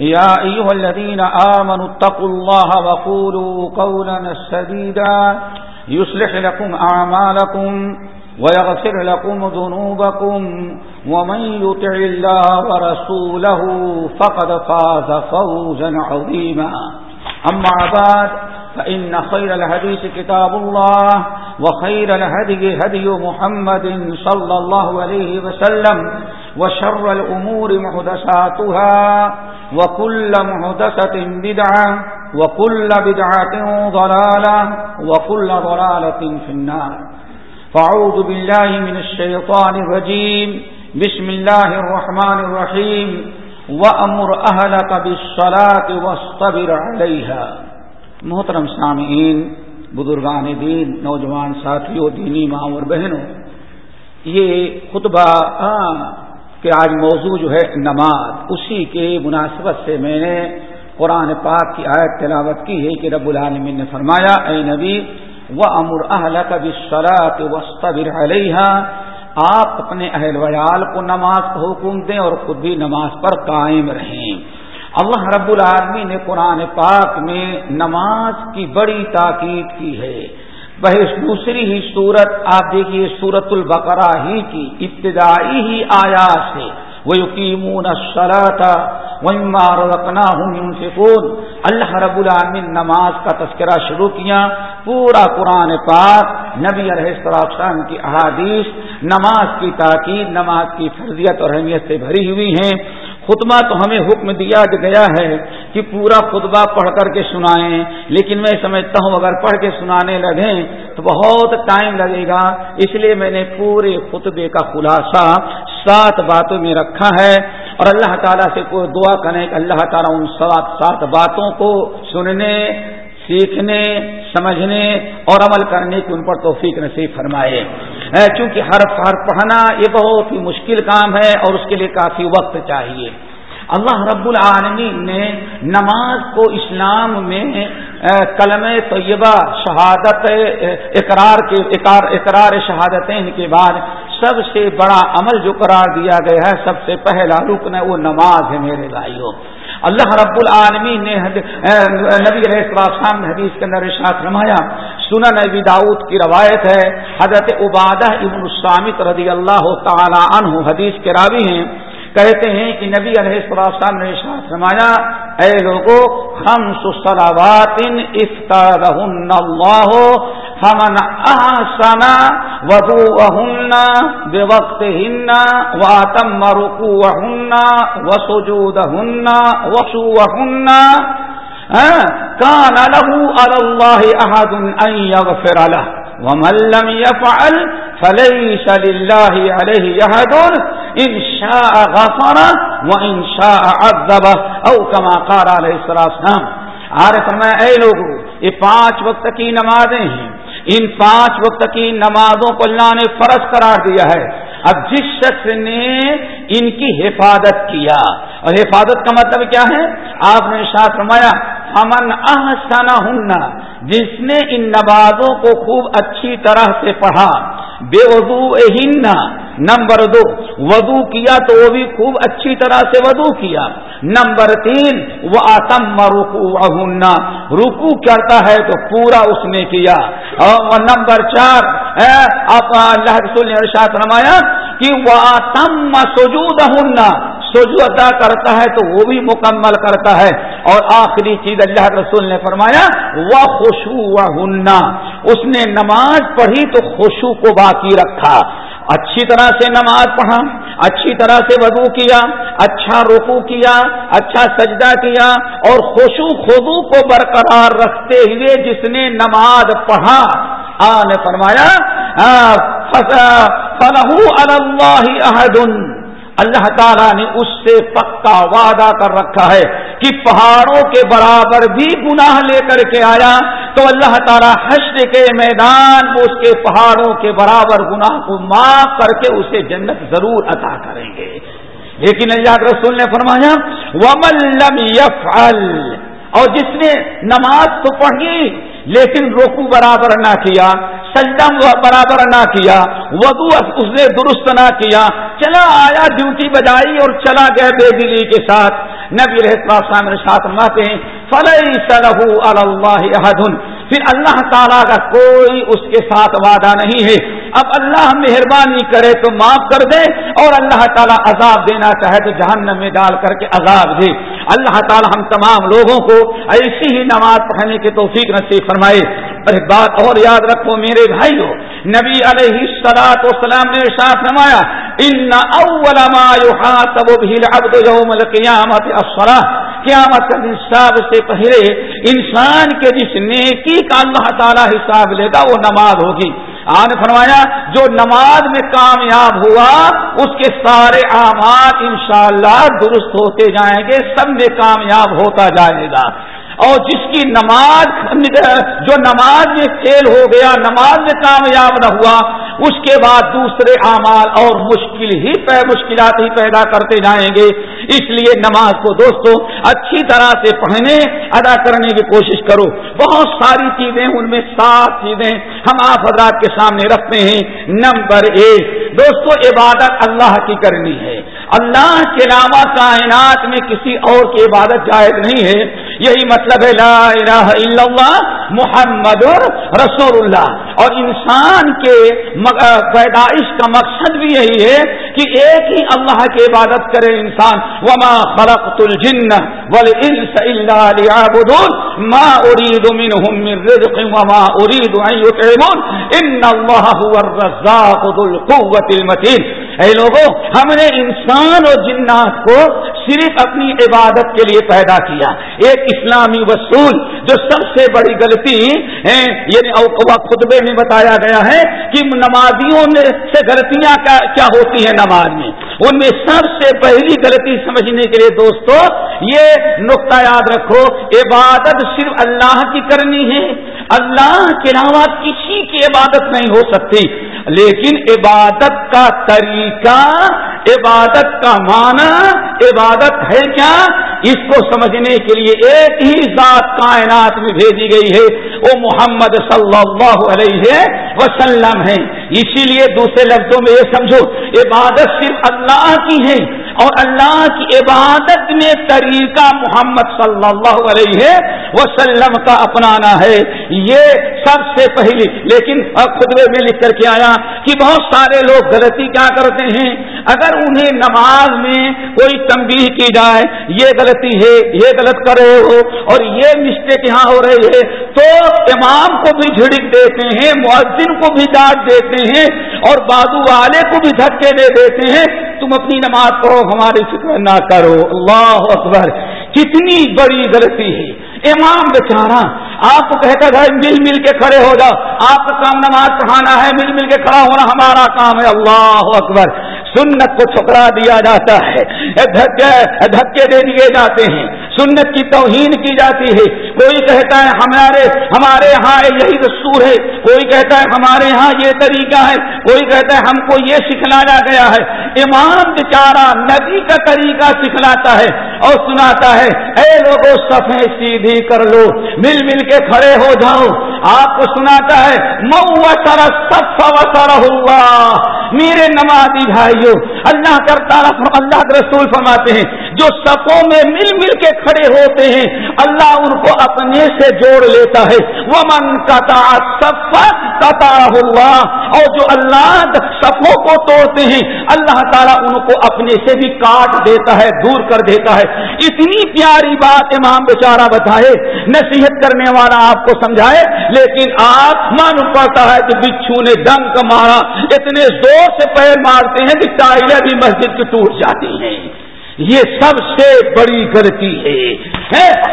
يا أيها الذين آمنوا اتقوا الله وقولوا قولا سديدا يصلح لكم أعمالكم ويغفر لكم ذنوبكم ومن يطع الله ورسوله فقد فاز فوزا عظيما. أما بعد، فإن خير الحديث كتاب الله وخير الهدي هدي محمد صلى الله عليه وسلم وشر الأمور محدثاتها وكل محدثة بدعة وكل بدعة ضلالة وكل ضلالة في النار. فعوذ بالله من الشيطان الرجيم. بسم الله الرحمن الرحيم. وأمر أهلك بالصلاة واصطبر عليها. محترم سامعین بزرگان دین، نوجوان ساتھیوں، دینی ماں اور بہنوں، یہ خطبہ کہ آج موضوع جو ہے نماز۔ اسی کے مناسبت سے میں نے قرآن پاک کی آیت تلاوت کی ہے کہ رب العالمین نے فرمایا، اے نبی و امر اہل کبھی شراط وسطر علیہ آپ اپنے اہل ویال کو نماز کا حکم دیں اور خود بھی نماز پر قائم رہیں۔ اللہ رب العالمین نے قرآن پاک میں نماز کی بڑی تاکید کی ہے۔ بحث دوسری ہی صورت آپ دیکھیے سورت البقرہ ہی کی ابتدائی ہی آیا سے۔ وہ یقین تھا رکنا ہوں اللہ رب العالمین نماز کا تذکرہ شروع کیا، پورا قرآن پاک، نبی علیہ السلام کی احادیث، نماز کی تاکید، نماز کی فرضیت اور اہمیت سے بھری ہوئی ہیں۔ خطبہ تو ہمیں حکم دیا گیا ہے کہ پورا خطبہ پڑھ کر کے سنائیں، لیکن میں سمجھتا ہوں اگر پڑھ کے سنانے لگیں تو بہت ٹائم لگے گا۔ اس لیے میں نے پورے خطبے کا خلاصہ سات باتوں میں رکھا ہے۔ اور اللہ تعالیٰ سے کوئی دعا کریں کہ اللہ تعالیٰ ان سات سات باتوں کو سننے، سیکھنے، سمجھنے اور عمل کرنے کی ان پر توفیق نصیب فرمائے۔ چونکہ ہر ہر پڑھنا یہ بہت ہی مشکل کام ہے اور اس کے لیے کافی وقت چاہیے۔ اللہ رب العالمین نے نماز کو اسلام میں کلم طیبہ، شہادت اقرار کے، اقرار شہادتیں کے بعد سب سے بڑا عمل جو قرار دیا گیا ہے، سب سے پہلا رکن ہے وہ نماز ہے میرے بھائیوں اللہ رب العالمین نے نبی علیہ السلام نے حدیث کے اندر ارشاد فرمایا سنا نبی داؤد کی روایت ہے، حضرت عبادہ ابن السامت رضی اللہ تعالی عنہ حدیث کے راوی ہیں۔ کہتے ہیں کہ نبی علیہ السلام نے فرمایا، اے لوگو ہم سلاوات افطارہن اللہ، فمن احسن وضوءهن بوقتهن واتم ركوعهن وسجودهن وشوهن كان له على الله احد ان يغفر له ومن لم يفعل فليس لله عليه يهد ان شاء غفر وان شاء عذب. او كما قال عليه الصلاه والسلام. عارف فرمایا، اے لوگوں یہ پانچ وقت کی نمازیں ہیں۔ ان پانچ وقت کی نمازوں کو اللہ نے فرض قرار دیا ہے۔ اب جس شخص نے ان کی حفاظت کیا، اور حفاظت کا مطلب کیا ہے؟ آپ نے ساتھ فرمایا امن احسانہ ہننا جس نے ان نمازوں کو خوب اچھی طرح سے پڑھا۔ بے وضو نمبر دو، وضو کیا تو وہ بھی خوب اچھی طرح سے وضو کیا۔ نمبر تین وہ آتم رکو رکو کرتا ہے تو پورا اس نے کیا۔ اور نمبر چار آپ اللہ رسول نے ارشاد رمایا کہ وہ آتم سجود سجو ادا کرتا ہے تو وہ بھی مکمل کرتا ہے۔ اور آخری چیز اللہ رسول نے فرمایا وہ خوشو و اس نے نماز پڑھی تو خوشو کو باقی رکھا۔ اچھی طرح سے نماز پڑھا، اچھی طرح سے وضو کیا اچھا رکو کیا اچھا سجدہ کیا، اور خوشو خدو کو برقرار رکھتے ہوئے جس نے نماز پڑھا۔ آن فرمایا اللہ عہد اللہ تعالیٰ نے اس سے پکا وعدہ کر رکھا ہے کہ پہاڑوں کے برابر بھی گناہ لے کر کے آیا تو اللہ تعالیٰ حشر کے میدان اس کے پہاڑوں کے برابر گناہ کو معاف کر کے اسے جنت ضرور عطا کریں گے۔ لیکن اللہ رسول نے فرمایا، ومن لم يفعل، اور جس نے نماز تو پڑھی لیکن روکو برابر نہ کیا سجدہ برابر نہ کیا، وضو اس نے درست نہ کیا۔ چلا آیا ڈیوٹی بجائی اور چلا گیا بے دلی کے ساتھ۔ نبی رہتا ساتھ ماتے ہیں فلئی سلح اللہ پھر اللہ تعالیٰ کا کوئی اس کے ساتھ وعدہ نہیں ہے، اب اللہ مہربانی کرے تو معاف کر دے اور اللہ تعالیٰ عذاب دینا چاہے تو جہنم میں ڈال کر کے عذاب دے۔ اللہ تعالیٰ ہم تمام لوگوں کو ایسی ہی نماز پڑھنے کی توفیق نصیب فرمائے۔ اور ایک بات اور یاد رکھو میرے بھائیو، نبی علیہ سلاط وسلام نے ساتھ فرمایا، ان اول ما يحاسب به العبد يوم القيامه الصلاه قیامت کا حساب سے پہلے انسان کے جس نیکی کا اللہ تعالی حساب لے گا وہ نماز ہوگی۔ آن فرمایا، جو نماز میں کامیاب ہوا، اس کے سارے اعمال انشاءاللہ درست ہوتے جائیں گے، سب میں کامیاب ہوتا جائے گا۔ اور جس کی نماز جو نماز میں فیل ہو گیا، نماز میں کامیاب نہ ہوا اس کے بعد دوسرے اعمال اور مشکل ہی مشکلات ہی پیدا کرتے جائیں گے۔ اس لیے نماز کو دوستو، اچھی طرح سے پڑھنے، ادا کرنے کی کوشش کرو۔ بہت ساری چیزیں ان میں سات چیزیں ہم آپ حضرات کے سامنے رکھتے ہیں۔ نمبر ایک، دوستو، عبادت اللہ کی کرنی ہے۔ اللہ کے علاوہ کائنات میں کسی اور کی عبادت جائز نہیں ہے۔ یہی مطلب ہے لا الہ الا اللہ، محمد رسول اللہ۔ اور انسان کے پیدائش کا مقصد بھی یہی ہے کہ ایک ہی اللہ کی عبادت کرے انسان۔ وما خلقت الجن والانس الا ليعبدون۔ ما اريد منهم من رزق وما اريد ان يطعمون۔ ان الله هو الرزاق ذو القوه المتين۔ اے لوگوں ہم نے انسان اور جنات کو صرف اپنی عبادت کے لیے پیدا کیا۔ ایک اسلامی وصول جو سب سے بڑی غلطی یعنی خطبے میں بتایا گیا ہے کہ نمازیوں میں سے غلطیاں کیا ہوتی ہیں نماز میں۔ ان میں سب سے پہلی غلطی سمجھنے کے لیے دوستو، یہ نقطہ یاد رکھو، عبادت صرف اللہ کی کرنی ہے۔ اللہ کے علاوہ کسی کی عبادت نہیں ہو سکتی۔ لیکن عبادت کا طریقہ، عبادت کا معنی، عبادت ہے کیا؟ اس کو سمجھنے کے لیے ایک ہی ذات کائنات میں بھیجی گئی ہے۔ وہ محمد صلی اللہ علیہ وسلم ہے اسی لیے دوسرے لفظوں میں یہ سمجھو، عبادت صرف اللہ کی ہے اور اللہ کی عبادت میں طریقہ محمد صلی اللہ علیہ وسلم کا اپنانا ہے۔ یہ سب سے پہلی لیکن خطبے میں لکھ کر کے آیا کہ بہت سارے لوگ غلطی کیا کرتے ہیں۔ اگر انہیں نماز میں کوئی تنبیہ کی جائے، یہ غلطی ہے، یہ غلط کر رہے ہو اور یہ مسٹیک یہاں ہو رہی ہے تو امام کو بھی جھڑک دیتے ہیں، مؤذن کو بھی ڈانٹ دیتے ہیں اور بازو والے کو بھی دھکے دے دیتے ہیں۔ تم اپنی نماز پڑھو، ہماری فکر نہ کرو۔ اللہ اکبر، کتنی بڑی غلطی ہے۔ امام بیچارہ، آپ کو کہتا ہے مل مل کے کھڑے ہو جاؤ۔ آپ کا کام نماز پڑھانا ہے، مل مل کے کھڑا ہونا ہمارا کام ہے۔ اللہ اکبر سنت کو ٹھکرا دیا جاتا ہے دھکے دے دیے جاتے ہیں۔ سنت کی توہین کی جاتی ہے۔ کوئی کہتا ہے ہمارے ہمارے یہاں یہی دستور ہے۔ کوئی کہتا ہے ہمارے یہاں یہ طریقہ ہے۔ کوئی کہتا ہے ہم کو یہ سکھلایا گیا ہے۔ امام بیچارہ نبی کا طریقہ سکھلاتا ہے اور سناتا ہے۔ اے لوگوں سفے سیدھی کر لو۔ مل مل کے کھڑے ہو جاؤ۔ آپ کو سناتا ہے مئو سر سب سر ہوا میرے نمازی بھائیو اللہ کرتا اللہ کے رسول فرماتے ہیں جو سپوں میں مل مل کے کھڑے ہوتے ہیں، اللہ ان کو اپنے سے جوڑ لیتا ہے۔ وہ من کتا کتا ہوا اور جو اللہ سفوں کو توڑتے ہیں، اللہ تعالیٰ ان کو اپنے سے بھی کاٹ دیتا ہے، دور کر دیتا ہے۔ اتنی پیاری بات امام بیچارہ بتائے، نصیحت کرنے والا آپ کو سمجھائے، لیکن آپ من پڑتا ہے کہ بچھو نے ڈنک مارا۔ اتنے زور سے پیر مارتے ہیں کہ ٹائلیں بھی مسجد کی ٹوٹ جاتی ہیں۔ یہ سب سے بڑی غلطی ہے۔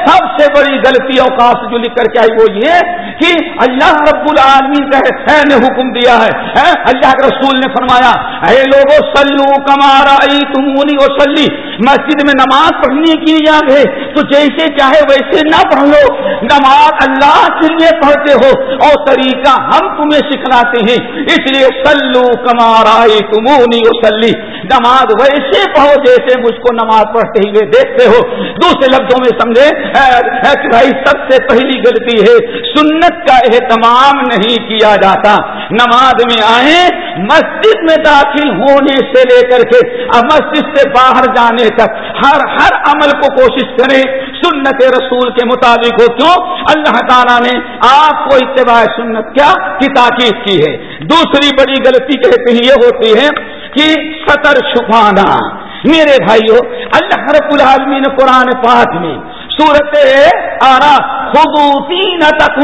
سب سے بڑی غلطی اوقات جو لکھ کر کے آئی وہ یہ کہ اللہ رب العالمین کا نے حکم دیا ہے۔ اللہ کے رسول نے فرمایا، اے لوگوں سلو کمارا تمونی اور سلی مسجد میں نماز پڑھنے کے لیے آگے تو جیسے چاہے ویسے نہ پڑھ لو۔ نماز اللہ کے لیے پڑھتے ہو اور طریقہ ہم تمہیں سکھلاتے ہیں۔ اس لیے سلو کمارا تمونی اور سلی نماز ویسے پڑھو جیسے مجھ کو نماز پڑھتے ہوئے دیکھتے ہو۔ دوسرے لفظوں میں سمجھے بھائی سب سے پہلی غلطی ہے، سنت کا اہتمام نہیں کیا جاتا۔ نماز میں آئے مسجد میں داخل ہونے سے لے کر کے مسجد سے باہر جانے تک ہر ہر عمل کو کوشش کریں۔ سنت رسول کے مطابق ہو کیوں؟ اللہ تعالیٰ نے آپ کو اتباع سنت کیا؟ کی تاکید کی ہے۔ دوسری بڑی غلطی کہتے ہیں یہ ہوتی ہے کہ سطر چھپانا۔ میرے بھائیوں اللہ رب العالمین قرآن پاک میں سورت آرا تک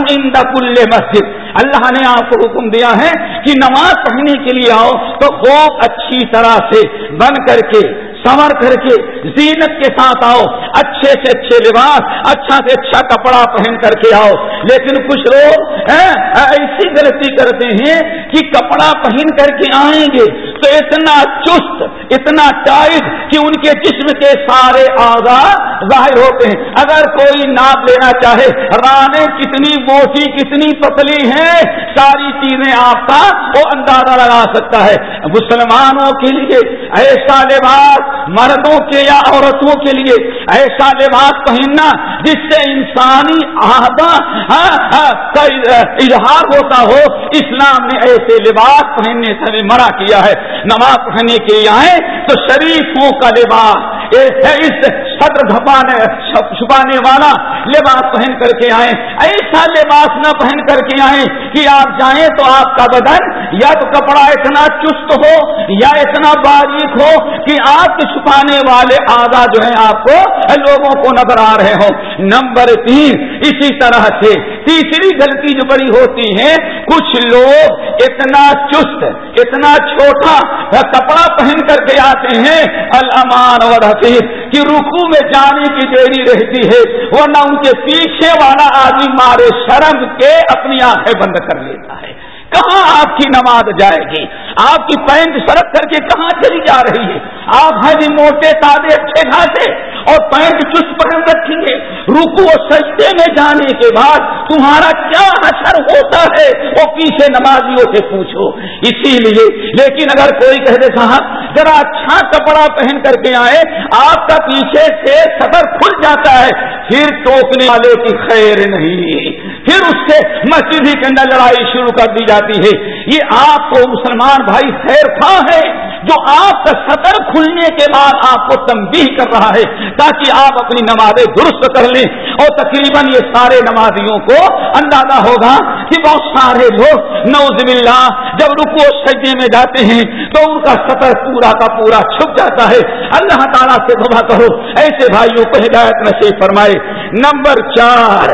کل مسجد۔ اللہ نے آپ کو حکم دیا ہے کہ نماز پڑھنے کے لیے آؤ تو خوب اچھی طرح سے بن کر کے، سنور کر کے، زینت کے ساتھ آؤ، اچھے سے اچھے لباس اچھا سے اچھا کپڑا پہن کر کے آؤ۔ لیکن کچھ لوگ ایسی غلطی کرتے ہیں کہ کپڑا پہن کر کے آئیں گے تو اتنا چست اتنا ٹائٹ کہ ان کے جسم کے سارے آزاد ظاہر ہوتے ہیں۔ اگر کوئی ناپ لینا چاہے رانے کتنی موٹی کتنی پتلی ہیں ساری چیزیں آپ کا وہ اندازہ لگا سکتا ہے۔ مسلمانوں کے لیے ایسا لباس مردوں کے یا عورتوں کے لیے ایسا لباس پہننا جس سے انسانی آہدا ہاں، ہاں، کا اظہار ہوتا ہو۔ اسلام نے ایسے لباس پہننے سے بھی منع کیا ہے۔ نماز پڑھنے کے لیے آئے تو شریفوں کا لباس اس صدر دھپانے چھپانے والا لباس پہن کر کے آئے۔ ایسا لباس نہ پہن کر کے آئے کہ آپ جائیں تو آپ کا بدن یا تو کپڑا اتنا چست ہو یا اتنا باریک ہو کہ آپ کے چھپانے والے آگا جو ہیں آپ کو لوگوں کو نظر آ رہے ہوں۔ نمبر تین، اسی طرح سے تیسری غلطی جو بڑی ہوتی ہے، کچھ لوگ اتنا چست، اتنا چھوٹا کپڑا پہن کر کے آتے ہیں۔ الامان اور حفیظ کی رکو میں جانے کی دیری رہتی ہے، ورنہ ان کے پیچھے والا آدمی مارے شرم کے اپنی آنکھیں بند کر لیتا ہے۔ کہاں آپ کی نماز جائے گی؟ آپ کی پینٹ سڑک کر کے کہاں چلی جا رہی ہے؟ آپ ہیں جی موٹے تازے اچھے گھاٹے۔ اور پینٹ چست پہن رکھیں گے رکو سجدے میں جانے کے بعد تمہارا کیا اثر ہوتا ہے؟ وہ پیچھے نمازیوں سے پوچھو۔ اسی لیے، لیکن اگر کوئی کہہ دے، صاحب، ذرا اچھا کپڑا پہن کر کے آئے، آپ کا پیچھے سے سطر کھل جاتا ہے۔ پھر ٹوکنے والے کی خیر نہیں۔ پھر اس سے مسجد ہی کے اندر لڑائی شروع کر دی جاتی ہے۔ یہ آپ کو مسلمان بھائی خیر خواہ ہے، جو آپ کا سطر کھلنے کے بعد آپ کو تنبیہ کر رہا ہے۔ تاکہ آپ اپنی نمازیں درست کر لیں اور تقریباً یہ سارے نمازیوں کو اندازہ ہوگا کہ بہت سارے لوگ نوز اللہ جب رکو سجدے میں جاتے ہیں تو ان کا سطر پورا کا پورا چھپ جاتا ہے۔ اللہ تعالیٰ سے دبا کرو۔ ایسے بھائیوں کو ہدایت نصیب فرمائے۔ نمبر چار،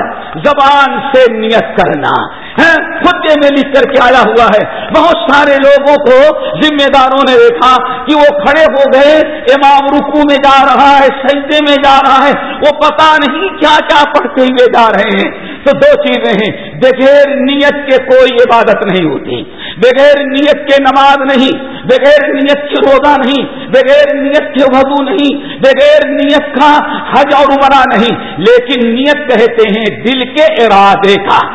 زبان سے نیت کرنا۔ خطے میں لکھ کر کے آیا ہوا ہے۔ بہت سارے لوگوں کو ذمہ داروں نے دیکھا کہ وہ کھڑے ہو گئے۔ امام رکو میں جا رہا ہے، سجدے میں جا رہا ہے۔ وہ پتا نہیں کیا کیا پڑھتے ہوئے جا رہے ہیں۔ تو دو چیزیں ہیں۔ بغیر نیت کے کوئی عبادت نہیں ہوتی۔ بغیر نیت کے نماز نہیں، بغیر نیت کے روزہ نہیں، بغیر نیت کے وضو نہیں، بغیر نیت کا حج اور عمرہ نہیں۔ لیکن نیت کہتے ہیں دل کے ارادے کا۔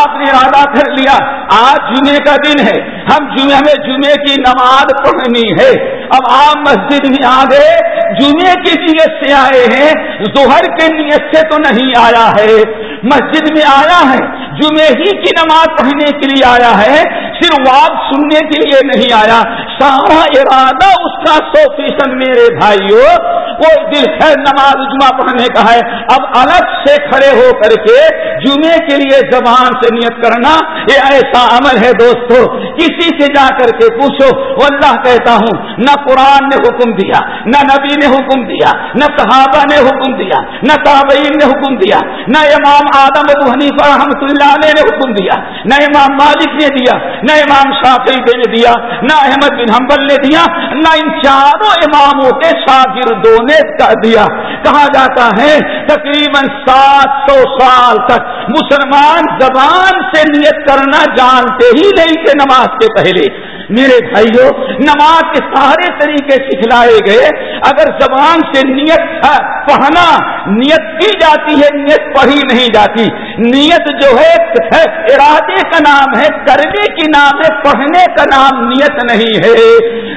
آپ نے ارادہ کر لیا، آج جمعے کا دن ہے، ہم جمعے میں جمعے کی نماز پڑھنی ہے۔ اب آپ مسجد میں آ گئے جمعے کی نیت سے آئے ہیں، ظہر کے نیت سے تو نہیں آیا ہے۔ مسجد میں آیا ہے جمعے ہی کی نماز پڑھنے کے لیے آیا ہے صرف واد سننے کے لیے نہیں آیا۔ سارا ارادہ اس کا سو فیصد میرے بھائیوں وہ دل ہے نماز جمعہ پڑھنے کا ہے، اب الگ سے کھڑے ہو کر کے جمعے کے لیے زبان سے نیت کرنا یہ ایسا عمل ہے دوستو۔ کسی سے جا کر کے پوچھو اللہ کہتا ہوں، نہ قرآن نے حکم دیا، نہ نبی نے حکم دیا، نہ صحابہ نے حکم دیا، نہ تابعین نے حکم دیا، نہ امام آدم ابو حنیفہ رحمۃ اللہ علیہ نے حکم دیا، نہ امام مالک نے دیا، نہ امام شافی نے دیا، نہ احمد بن حنبل نے دیا، نہ ان چاروں اماموں کے شاگردوں نے دیا۔ کہا جاتا ہے، تقریباً سات سو سال تک مسلمان زبان سے نیت کرنا جانتے ہی نہیں تھے نماز کے پہلے۔ میرے بھائیوں نماز کے سارے طریقے سکھلائے گئے۔ اگر زبان سے نیت پڑھنا نیت کی جاتی ہے، نیت پڑھی نہیں جاتی۔ نیت جو ہے ارادے کا نام ہے کرنے کی نام ہے، پڑھنے کا نام نیت نہیں ہے۔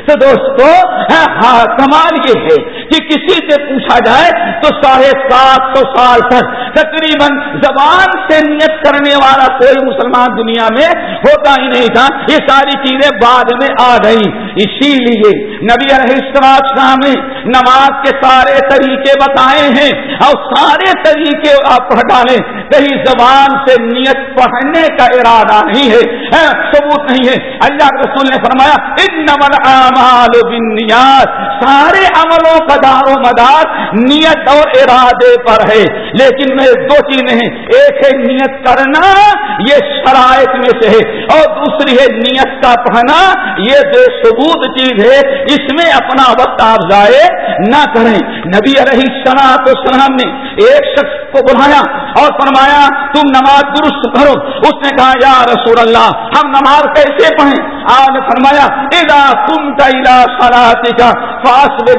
تو دوستو ہاں،, ہاں کمال یہ ہے کہ کسی سے پوچھا جائے تو ساڑھے سات سو سال تک تقریباً زبان سے نیت کرنے والا کوئی مسلمان دنیا میں ہوتا ہی نہیں تھا۔ یہ ساری چیزیں بعد میں آ گئی اسی لیے نبی السلام نے نماز کے سارے طریقے بتائے ہیں اور سارے طریقے آپ پڑھ ڈالیں کہیں زبان سے نیت پڑھنے کا ارادہ نہیں ہے ہاں، ثبوت نہیں ہے۔ اللہ رسول نے فرمایا ان نمن اعمال بنیاد سارے عملوں کا دار و مدار نیت اور ارادے پر ہے۔ لیکن میں دو چیزیں ہیں، ایک ہے نیت کرنا، یہ شرائط میں سے ہے۔ اور دوسری ہے نیت کا پڑھنا، یہ بے ثبوت چیز ہے۔ اس میں اپنا وقت آپ ضائع نہ کریں۔ نبی علیہ السلام السلام نے ایک شخص کو بلایا اور فرمایا، تم نماز درست کرو اس نے کہا، یا رسول اللہ، ہم نماز کیسے پڑھیں؟ آپ نے فرمایا ادا تم کا سراتی کا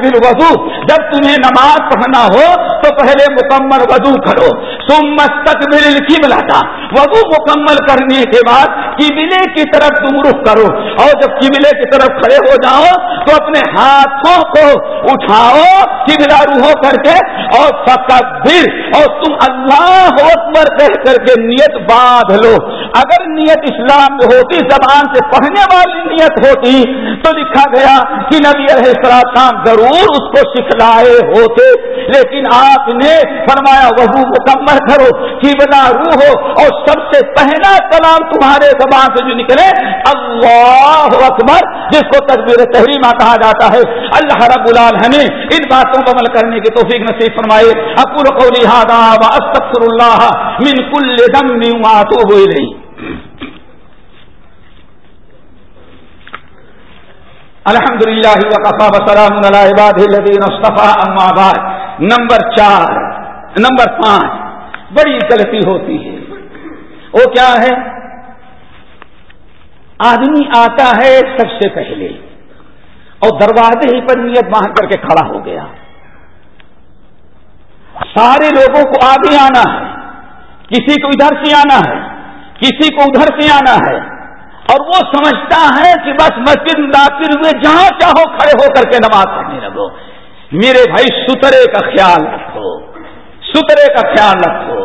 بل وضو جب تمہیں نماز پڑھنا ہو تو پہلے مکمل وضو کرو تم مستقبل قبلہ تھا وضو مکمل کرنے کے بعد قبلے کی طرف تم رخ کرو اور جب قبلے کی طرف کھڑے ہو جاؤ تو اپنے ہاتھوں کو اٹھاؤ قبلہ روحو کر کے اور فقبر اور تم اللہ اکبر کہہ کر کے نیت باندھ لو۔ اگر نیت اسلام میں ہوتی، زبان سے پڑھنے والی نیت ہوتی تو لکھا گیا کہ نبی علیہ السلام ضرور اس کو سکھلائے ہوتے۔ لیکن آپ نے فرمایا وہ مکمل کرو کہ بنا روح ہو اور سب سے پہلا کلام تمہارے زبان سے جو نکلے، اللہ اکبر، جس کو تقبیر تحریمہ کہا جاتا ہے۔ اللہ رب العالمین، ان باتوں کو عمل کرنے کی توفیق نصیب فرمائے۔ اکور کو لہٰذا استغفر اللہ من کل دم تو ہوئی رہی الحمد للہ وقفا وسلام الدین اما بعد۔ نمبر چار، نمبر پانچ، بڑی غلطی ہوتی ہے۔ وہ کیا ہے؟ آدمی آتا ہے سب سے پہلے اور دروازے ہی پر نیت باندھ کر کے کھڑا ہو گیا۔ سارے لوگوں کو آگے آنا ہے۔ کسی کو ادھر سے آنا ہے، کسی کو ادھر سے آنا ہے۔ اور وہ سمجھتا ہے کہ بس مسجد داخل ہوئے، جہاں چاہو کھڑے ہو کر کے نماز پڑھنے لگو۔ میرے بھائی، سترے کا خیال رکھو۔ سترے کا خیال رکھو۔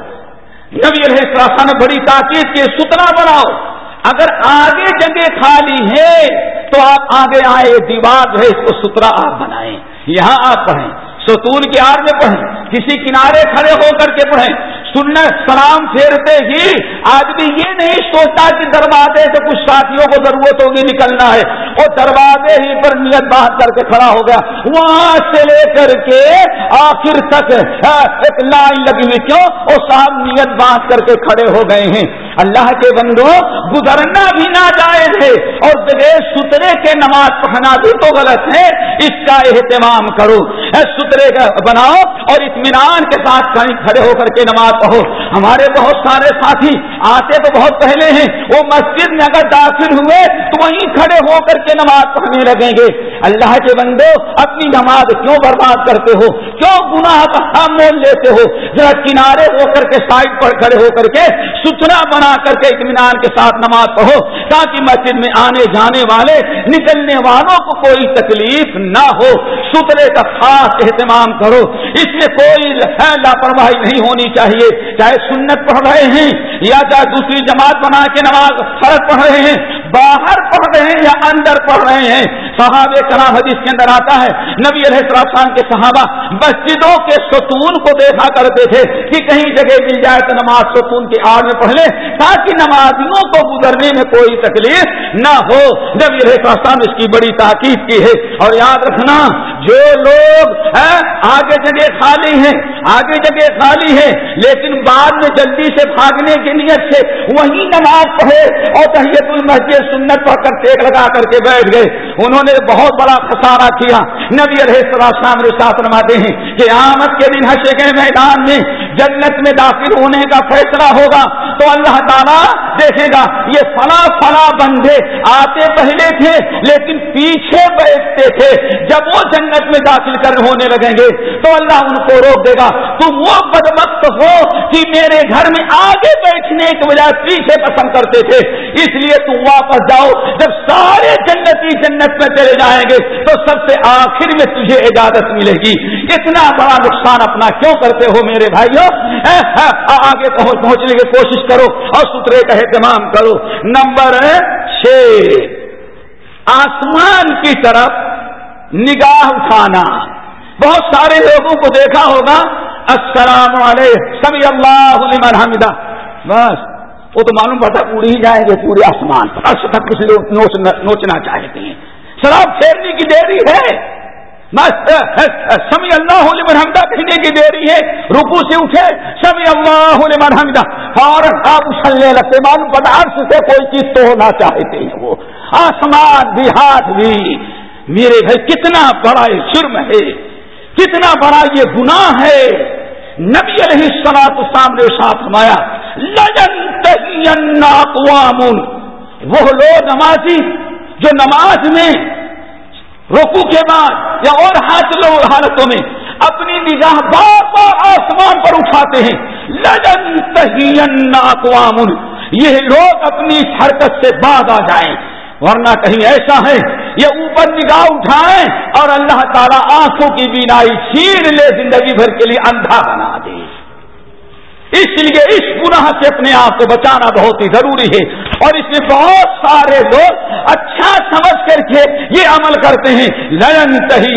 نبی علیہ السلام نے بڑی تاکید کی سترا بناؤ۔ اگر آگے جگہ خالی ہے تو آپ آگے آئے، دیوار جو ہے اس کو سترا آپ بنائیں۔ یہاں آپ پڑھیں۔ ستون کے آر میں پڑھیں کسی کنارے کھڑے ہو کر کے پڑھیں سننا سلام، پھیرتے ہی آدمی یہ نہیں سوچتا کہ دروازے سے کچھ ساتھیوں کو ضرورت ہوگی نکلنا ہے۔ وہ دروازے ہی پر نیت بات کر کے کھڑا ہو گیا۔ وہاں سے لے کر کے آخر تک ہاں، ایک لائن لگی ہوئی۔ کیوں؟ وہ صاحب نیت بات کر کے کھڑے ہو گئے ہیں۔ اللہ کے بندو، گزرنا بھی نہ جائز ہے اور بغیر سترے کے نماز پڑھنا بھی تو غلط ہے، اس کا اہتمام کرو۔ سترے بناؤ اور اطمینان کے ساتھ کہیں کھڑے ہو کر کے نماز پڑھو۔ ہمارے بہت سارے ساتھی آتے تو بہت پہلے ہیں، وہ مسجد میں اگر داخل ہوئے تو وہیں کھڑے ہو کر کے نماز پڑھنے لگیں گے۔ اللہ کے بندو، اپنی نماز کیوں برباد کرتے ہو؟ کیوں گناہ کا مول لیتے ہو؟ ذرا کنارے ہو کر کے سائڈ پر کھڑے ہو کر کے ستھرا بنا کر کے اطمینان کے ساتھ نماز پڑھو، تاکہ مسجد میں آنے جانے والے، نکلنے والوں کو کوئی تکلیف نہ ہو۔ سترے کا خاص اہتمام کرو۔ اس میں کوئی لاپرواہی نہیں ہونی چاہیے۔ چاہے سنت پڑھ رہے ہیں، یا چاہے دوسری جماعت بنا کے نماز فرق پڑھ رہے ہیں، باہر پڑھ رہے ہیں یا اندر پڑھ رہے ہیں۔ صحابہ کرام حدیث کے اندر آتا ہے، نبی علیہ السلام کے صحابہ مسجدوں کے ستون کو دیکھا کرتے تھے کہ کہیں جگہ مل جائے تو نماز ستون کی آڑ میں پڑھ لیں تاکہ نمازیوں کو گزرنے میں کوئی تکلیف نہ ہو۔ نبی علیہ السلام اس کی بڑی تاکید کی ہے۔ اور یاد رکھنا، جو لوگ آگے جگہ خالی ہیں، آگے جگہ خالی ہے لیکن بعد میں جلدی سے بھاگنے کی نیت سے وہی نماز پڑھے اور تحیت المسجد سنت پڑھ کر ٹیک لگا کر کے بیٹھ گئے۔ انہوں نے بہت بڑا خسارہ کیا۔ نبی علیہ السلام ساتھ رواتے ہیں کہ آمد کے دن حشے کے میدان میں جنت میں داخل ہونے کا فیصلہ ہوگا۔ تو اللہ تعالیٰ دیکھے گا، یہ فلا فلا بندے آتے پہلے تھے، لیکن پیچھے بیٹھتے تھے۔ جب وہ جنت میں داخل کر ہونے لگیں گے، تو اللہ ان کو روک دے گا۔ تم وہ بدمخت ہو کہ میرے گھر میں آگے بیٹھنے کے بجائے پیچھے پسند کرتے تھے۔ اس لیے تم واپس جاؤ۔ جب سارے جنتی جنت میں چلے جائیں گے تو سب سے آخر میں تجھے اجازت ملے گی۔ اتنا بڑا نقصان اپنا کیوں کرتے ہو میرے بھائیوں؟ آگے پہنچنے کی کوشش کرو اور سترے کا اہتمام کرو۔ نمبر چھ، آسمان کی طرف نگاہ اٹھانا۔ بہت سارے لوگوں کو دیکھا ہوگا، السلام علیکم سبھی اللہ علیہ حمدہ۔ بس، وہ تو معلوم پڑتا اڑ ہی جائیں گے پورے آسمان تک کچھ لوگ نوچنا چاہتے ہیں۔ شراب پھیرنے کی دیری ہے۔ سمی اللہ حمدہ کہنے کی دیری ہے۔ رکو سے اٹھے، سمی اللہ حمدہ۔ فوراً آپ اچھلنے لگتے معلوم پتا عرص سے کوئی چیز تو ہونا چاہتے ہیں وہ۔ آسمان بھی، ہاتھ بھی۔ میرے بھائی، کتنا بڑا یہ جرم ہے۔ کتنا بڑا یہ گناہ ہے۔ نبی علیہ سلاد سامنے ساتھ مایا لجن اقوام وہ لوگ نمازی جو نماز میں رکو کے بعد یا اور حاصل حالتوں میں اپنی نگاہ بار بار آسمان پر اٹھاتے ہیں لجن تہین اقوام یہ لوگ اپنی حرکت سے باز آ جائیں۔ ورنہ کہیں ایسا ہے، یہ اوپر نگاہ اٹھائیں اور اللہ تعالیٰ آنکھوں کی بینائی چھین لے، زندگی بھر کے لیے اندھا بنا دے۔ اس لیے اس گناہ سے اپنے آپ کو بچانا بہت ہی ضروری ہے۔ اور اس میں بہت سارے لوگ اچھا سمجھ کر کے یہ عمل کرتے ہیں۔ لن تہی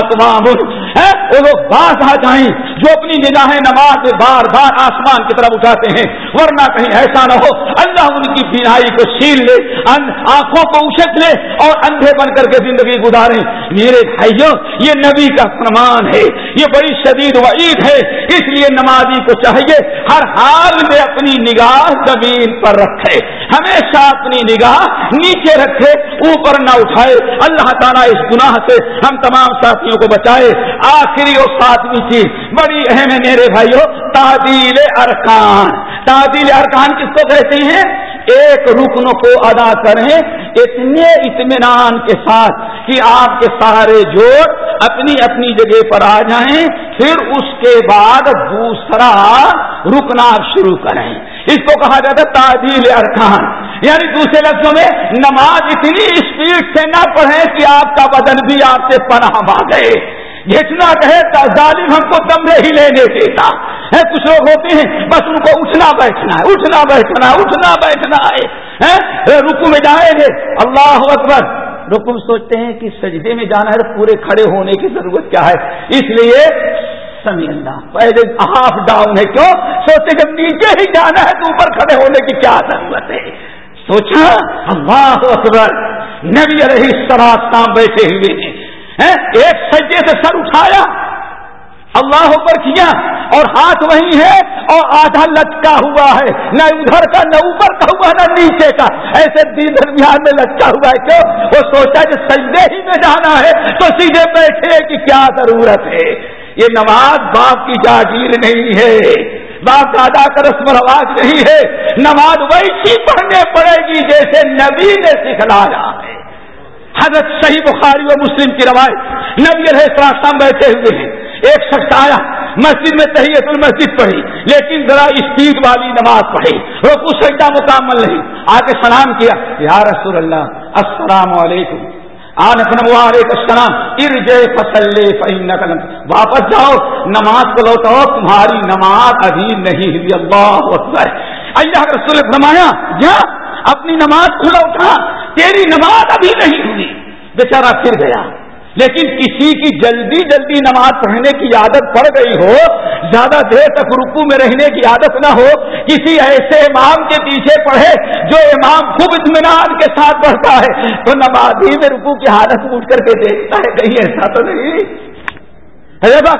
تمام وہ لوگ باز آ جائیں جو اپنی نگاہیں نماز بار بار آسمان کی طرف اٹھاتے ہیں۔ ورنہ کہیں ایسا نہ ہو۔ اللہ ان کی بینائی کو چھین لے آنکھوں کو اچھک لے اور اندھے بن کر کے زندگی گزارے میرے بھائیوں، یہ نبی کا فرمان ہے۔ یہ بڑی شدید وعید ہے۔ اس لیے نمازی کو چاہیے۔ ہر حال میں اپنی نگاہ زمین پر رکھے۔ ہمیشہ اپنی نگاہ نیچے رکھے، اوپر نہ اٹھائے۔ اللہ تعالیٰ اس گناہ سے ہم تمام ساتھیوں کو بچائے۔ آخری اور ساتویں چیز، بڑی اہم ہے میرے بھائیوں تعدیل ارکان۔ تعدیل ارکان کس کو کہتے ہیں؟ ایک رکن کو ادا کریں، اتنے اطمینان کے ساتھ کہ آپ کے سارے جوڑ اپنی اپنی جگہ پر آ جائیں، پھر اس کے بعد دوسرا رکنا شروع کریں۔ اس کو کہا جاتا ہے تعدیل ارکان۔ یعنی دوسرے لفظوں میں نماز اتنی اسپیڈ سے نہ پڑھیں کہ آپ کا بدن بھی آپ سے پناہ آ گئے جتنا کہے ظالم ہم کو کمرے ہی لینے دیتا۔ ہے کچھ لوگ ہوتے ہیں، بس ان کو اٹھنا بیٹھنا ہے، اٹھنا بیٹھنا ہے، اٹھنا بیٹھنا ہے۔ رکو میں جائیں گے۔ اللہ اکبر۔ رکو سوچتے ہیں کہ سجدے میں جانا ہے پورے کھڑے ہونے کی ضرورت کیا ہے؟ اس لیے سمی اللہ۔ پہلے ہاف ڈاؤن ہے۔ کیوں؟ سوچتے جب نیچے ہی جانا ہے تو اوپر کھڑے ہونے کی کیا ضرورت ہے؟ سوچا، اللہ اکبر، نبی علیہ السلام بیٹھے ہوئے ہیں۔ ایک سجے سے سر اٹھایا۔ اللہ اوپر کیا؟ اور ہاتھ وہی ہے اور آدھا لٹکا ہوا ہے۔ نہ ادھر کا، نہ اوپر کا ہوا، نہ نیچے کا۔ ایسے درمیان میں لٹکا ہوا ہے۔ کیوں؟ وہ سوچا کہ سجدے ہی میں جانا ہے تو سیدھے بیٹھے کی کیا ضرورت ہے؟ یہ نماز باپ کی جاگیر نہیں ہے، باپ دادا کا رسم رواج نہیں ہے۔ نماز ویسی پڑھنے پڑے گی جیسے نبی نے سکھلایا ہے۔ حضرت صحیح بخاری و مسلم کی روایت، نبی علیہ السلام بیٹھے ہوئے ہیں۔ ایک شخص آیا، مسجد میں تحیت المسجد پڑھی، لیکن ذرا اسپیڈ والی نماز پڑھی۔ رکو سجدہ مکمل نہیں۔ آ کے سلام کیا، یا رسول اللہ، السلام علیکم۔ السلام ارجے فصل واپس جاؤ، نماز کو لوٹاؤ تمہاری نماز ابھی نہیں ہوئی، اللہ اکبر۔ اللہ رسول فرمایا، جا، اپنی نماز کو لوٹا، تیری نماز ابھی نہیں ہوئی۔ بیچارہ پھر گیا۔ لیکن کسی کی جلدی جلدی نماز پڑھنے کی عادت پڑ گئی ہو، زیادہ دیر تک رکو میں رہنے کی عادت نہ ہو، کسی ایسے امام کے پیچھے پڑھے جو امام خوب اطمینان کے ساتھ پڑھتا ہے، تو نمازی میں رکو کی حالت اٹھ کر کے دیکھتا ہے کہیں ایسا تو نہیں۔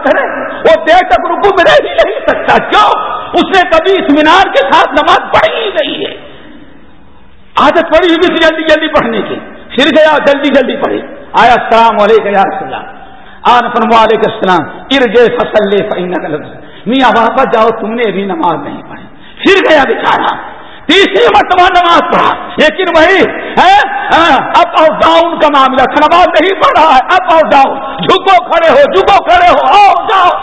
کرے وہ دیر تک رکو میں رہ ہی نہیں سکتا، کیوں؟ اس نے کبھی اطمینان کے ساتھ نماز پڑھی ہی نہیں ہے۔ عادت پڑی ہوئی جلدی جلدی پڑھنے کی، پھر گیا جلدی جلدی پڑھی۔ آیا السلام علیکم یا رسول اللہ؟ آن فرما علیکم السلام ارجے فصل لے میاں واپس جاؤ، تم نے بھی نماز نہیں پڑھی۔ پھر گیا بیچارہ۔ تیسری مرتبہ نماز پڑھا۔ لیکن وہی اپ اور ڈاؤن کا معاملہ۔ تھا نماز نہیں پڑھ رہا ہے۔ اپ اور ڈاؤن۔ جھکو کھڑے ہو، جھکو کھڑے ہو، آؤ، جاؤ۔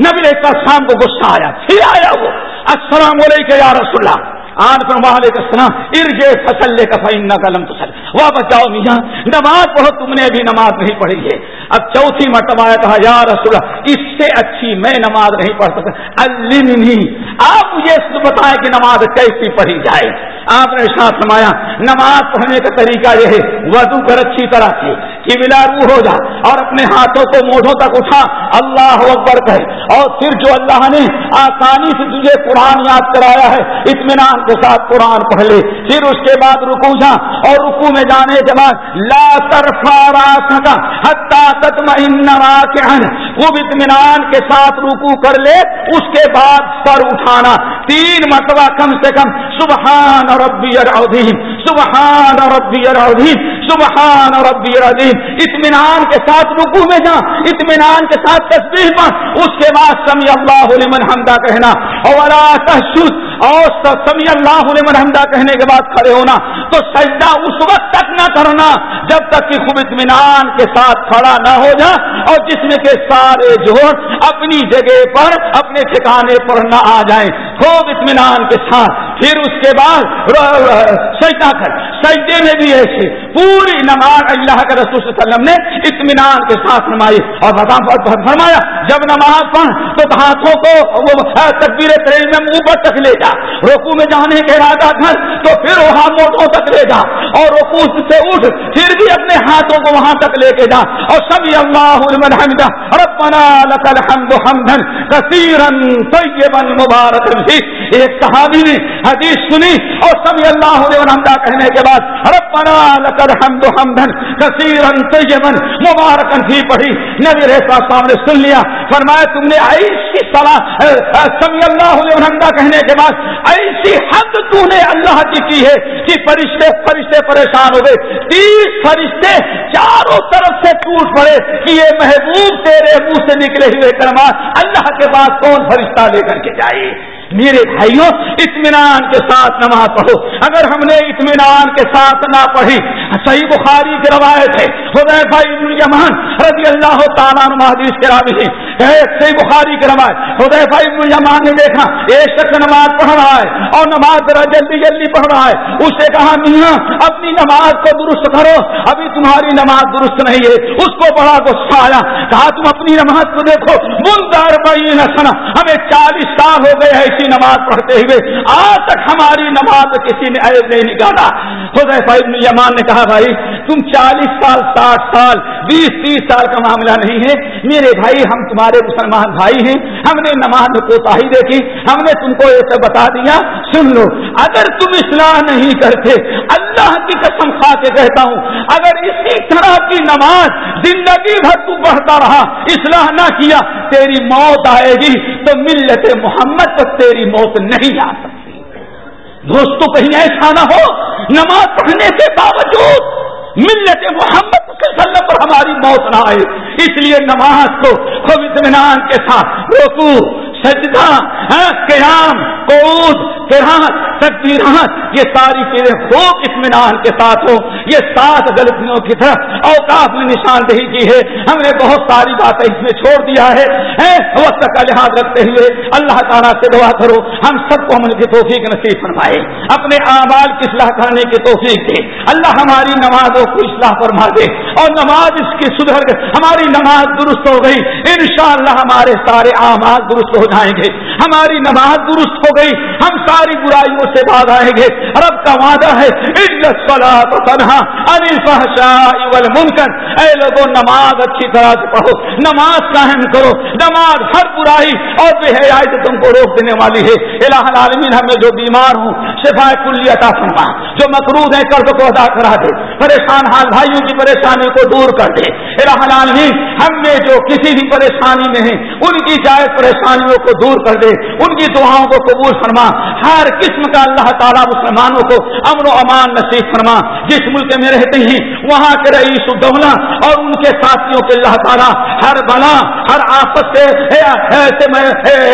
نبی کا شام کو غصہ آیا، پھر آیا وہ۔ السلام علیکم یا رسول اللہ۔ آن پر وہاں السلام ارجے فصل لے کا فائن قلم تو وہ بچاؤ میاں، نماز پڑھو، تم نے بھی نماز نہیں پڑھی ہے۔ اب چوتھی مرتبہ آیا، کہا، یا رسول اس سے اچھی میں نماز نہیں پڑھ سکتا۔ آپ مجھے بتائیں کہ نماز کیسی پڑھی جائے۔ آپ نے ساتھ سمایا نماز پڑھنے کا طریقہ یہ ہے، وضو کر اچھی طرح سے کہ ملا رو ہو جا اور اپنے ہاتھوں کو موڑوں تک اٹھا، اللہ اکبر کہے۔ اور پھر جو اللہ نے آسانی سے تجھے قرآن یاد کرایا ہے، اطمینان کے ساتھ قرآن پڑھ لے۔ پھر اس کے بعد رکو جا اور رکو میں جانے کے بعد، لا ترفا سکا حتا خوب اطمینان کے ساتھ رکو کر لے، اس کے بعد سر اٹھانا۔ تین مرتبہ کم سے کم سبحان ربی العظیم، سبحان ربی العظیم، سبحان ربی العظیم۔ اطمینان کے ساتھ رکو میں جا، اطمینان کے ساتھ تصویر پر اس کے بعد سمی اللہ لمن حمدہ کہنا۔ اور اور سمی اللہ علیہ مرحمدہ کہنے کے بعد کھڑے ہونا، تو سجدہ اس وقت تک نہ کرنا جب تک کہ خوب اطمینان کے ساتھ کھڑا نہ ہو جا اور جسم کے سارے جوڑ اپنی جگہ پر، اپنے ٹھکانے پر نہ آ جائیں، خوب اطمینان کے ساتھ پھر اس کے بعد سجدہ کر۔ سجدے میں بھی ایسے پوری نماز اللہ کے رسول صلی اللہ علیہ وسلم نے اطمینان کے ساتھ نمائی۔ اور فرمایا، جب نماز پڑھ تو ہاتھوں کو تقبیر تریل میں اوپر تک لے جا۔ روکو میں جانے کے ارادہ کر تو پھر وہاں موٹوں تک لے جا۔ اور روکو سے اٹھ، پھر بھی اپنے ہاتھوں کو وہاں تک لے کے جا۔ اور سبھی اللہ حمدہ، ربنا لك الحمد حمدا كثيرا طيبا مباركا فيه ایک صحابی نے حدیث سنی اور سبھی اللہ حمدہ کہنے کے بعد، ربنا لك الحمد حمدا كثيرا طيبا مباركا فيه پڑھی۔ نبی رہتا سامنے سن لیا۔ فرمایا، تم نے ایسی صلاح سمی اللہ حمدہ کہنے کے بعد ایسی حد تو نے اللہ کی کی ہے کہ فرشتے فرشتے پریشان ہو گئے۔ تیس فرشتے چاروں طرف سے ٹوٹ پڑے کہ یہ محبوب تیرے منہ سے نکلے ہوئے کرمان اللہ کے بعد کون فرشتہ لے کر کے جائے؟ میرے بھائیوں، اطمینان کے ساتھ نماز پڑھو۔ اگر ہم نے اطمینان کے ساتھ نہ پڑھی، صحیح بخاری کی روایت ہے خدے یمان رضی اللہ تعالیٰ حدیث کے راوی صحیح بخاری کی روایت خدے بھائی یمان نے دیکھا ایک شخص نماز پڑھ رہا ہے اور نماز ذرا جلدی جلدی پڑھ رہا ہے۔ اس سے کہا، میاں، اپنی نماز کو درست کرو، ابھی تمہاری نماز درست نہیں ہے۔ اس کو بڑا غصہ آیا، کہا، تم اپنی نماز کو دیکھو منظر بھائی سنا ہمیں چالیس سال ہو گئے ہیں کی نماز پڑھتے ہوئے آج تک ہماری نماز کسی نے عیب نہیں نکالا۔ ابن یمان نے کہا، بھائی، تم چالیس سال، ساٹھ سال، بیس، تیس سال کا معاملہ نہیں ہے۔ میرے بھائی، ہم تمہارے مسلمان بھائی ہیں۔ ہم نے نماز میں کوتا دیکھی، ہم نے تم کو یہ سب بتا دیا۔ سن لو۔ اگر تم اصلاح نہیں کرتے، اللہ کی قسم کھا کے کہتا ہوں، اگر اسی طرح کی نماز زندگی بھر تو بڑھتا رہا، اصلاح نہ کیا، تیری موت آئے گی، تو ملت محمد تک تیری موت نہیں آ سکتی۔ دوستو، کہیں ایسا نہ ہو، نماز پڑھنے کے باوجود ملت محمد صلی اللہ علیہ وسلم پر ہماری موت نہ آئے۔ اس لیے نماز کو خوب اطمینان کے ساتھ روکو سجدہ ہاں، قیام، قعود، قرآن تکبیرات ہاں، یہ ساری چیزیں خوب اطمینان کے ساتھ ہو یہ سات غلطیوں کی طرف اوقاف میں نشاندہی کی ہے۔ ہم نے بہت ساری باتیں اس میں چھوڑ دیا ہے وقت کا لحاظ رکھتے ہوئے اللہ تعالیٰ سے دعا کرو۔ ہم سب کو عمل کی توفیق نصیب فرمائے۔ اپنے اعمال کی اصلاح کرنے کی توفیق دے۔ اللہ ہماری نمازوں کو اصلاح فرما دے۔ اور نماز اس کی سدھر ہماری نماز درست ہو گئی۔ انشاءاللہ ہمارے سارے اعمال درست ہو جائیں گے۔ ہماری نماز درست ہو گئی۔ ہم ساری برائیوں سے بعد آئیں گے۔ رب کا وعدہ ہے تنہا والمنکر اے لوگوں نماز اچھی طرح سے پڑھو۔ نماز قائم کرو۔ نماز ہر برائی اور بے حیائی سے تم کو روک دینے والی ہے۔ الہ العالمین، ہمیں جو بیمار ہوں شفا کلی عطا فرما۔ جو مقروض ہیں، قرض کو ادا کرا دے۔ پریشان حال، بھائیوں کی پریشانی کو دور کر دے۔ الہ العالمین، ہم میں جو کسی بھی پریشانی میں ہیں، ان کی جائز پریشانیوں کو دور کر دے، ان کی دعاؤں کو قبول فرما۔ ہر قسم کا اللہ تعالیٰ مسلمانوں کو امن و امان نصیب فرما۔ جس ملک میں رہتے ہیں، وہاں کے رئیس الدولہ اور ان کے ساتھیوں کے اللہ تعالیٰ ہر بنا، ہر آفت سے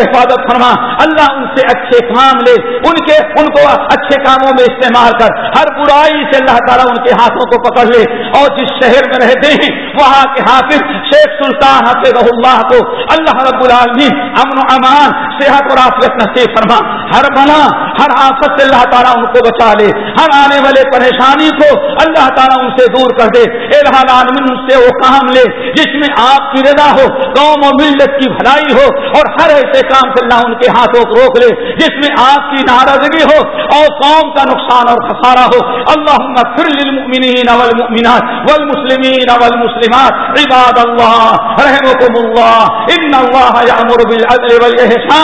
حفاظت فرما۔ اللہ ان سے اچھے کام لے، ان کے، ان کو اچھے کاموں میں استعمال کر۔ ہر برائی سے اللہ تعالیٰ ان کے ہاتھوں کو پکڑ لے۔ اور جس شہر میں رہتے ہیں، وہاں کے حافظ شیخ سلطان حافظ اللہ کو اللہ رب العالمین امن و امان صحت اور آفیت نصیب فرما۔ ہر بنا ہر آفت سے اللہ تعالیٰ ان کو بچا لے۔ ہر آنے والے پریشانی کو اللہ تعالیٰ ان سے دور کر دے۔ عالمین ان سے وہ کام لے جس میں آپ کی رضا ہو قوم و ملت کی بھلائی ہو اور ہر ایسے کام سے اللہ ان کے ہاتھوں کو روک لے جس میں آپ کی ناراضگی ہو اور قوم کا نقصان اور خسارہ ہو۔ اللہ پھر للمؤمنین والمؤمنات والمسلمین والمسلمات۔ عباد اللہ رحمكم اللہ۔ ان اللہ یامر بالعدل والاحسان۔